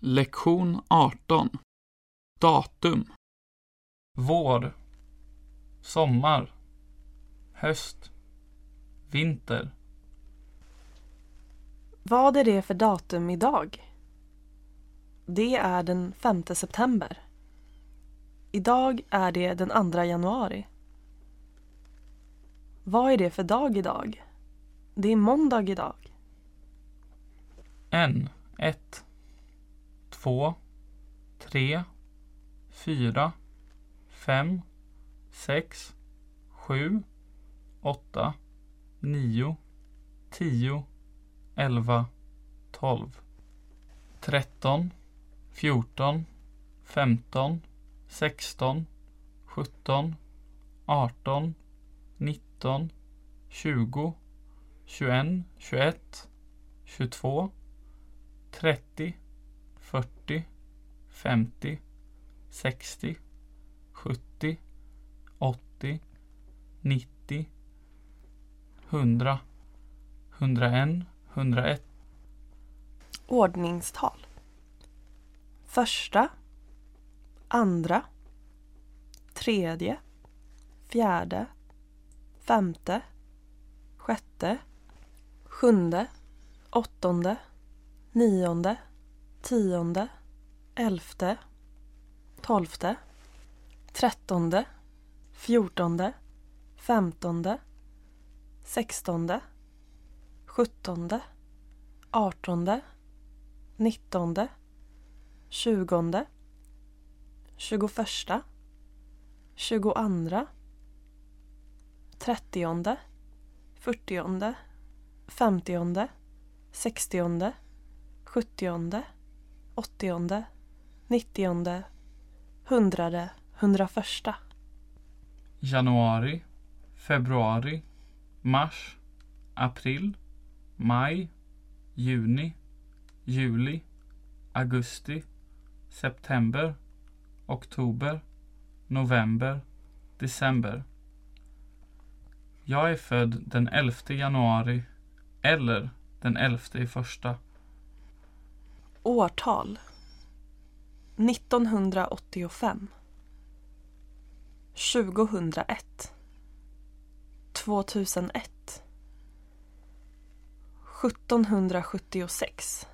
Lektion 18 Datum Vår. Sommar. Höst. Vinter. Vad är det för datum idag? Det är den 5 september. Idag är det den 2 januari. Vad är det för dag idag? Det är måndag idag. En. Ett. Två. Tre. Fyra. Fem. Sex. Sju. Åtta. Nio. Tio. Elva. Tolv. Tretton. Fjorton. Femton. Sexton. Sjutton. Arton. Nitton. Tjugo. Tjugoen. Tjugoett. Tjugotvå. Trettio. 40, 50, 60, 70, 80, 90, 100, 101, 101. Ordningstal. Första, andra, tredje, fjärde, femte, sjätte, sjunde, åttonde, nionde, Tionde. Elfte. Tolfte. Trettonde. Fjortonde. Femtonde. Sextonde. Sjuttonde. Artonde. Nittonde. Tjugonde. Tjugoförsta. Tjugoandra. Trettionde. Fyrtionde. Femtionde. Sextionde. Sjuttionde. Åttionde. Nittionde. Hundrade. Hundraförsta. Januari. Februari. Mars. April. Maj. Juni. Juli. Augusti. September. Oktober. November. December. Jag är född den 11 januari eller den 11 i första. Årtal. 1985. 2001. 2001. 1776.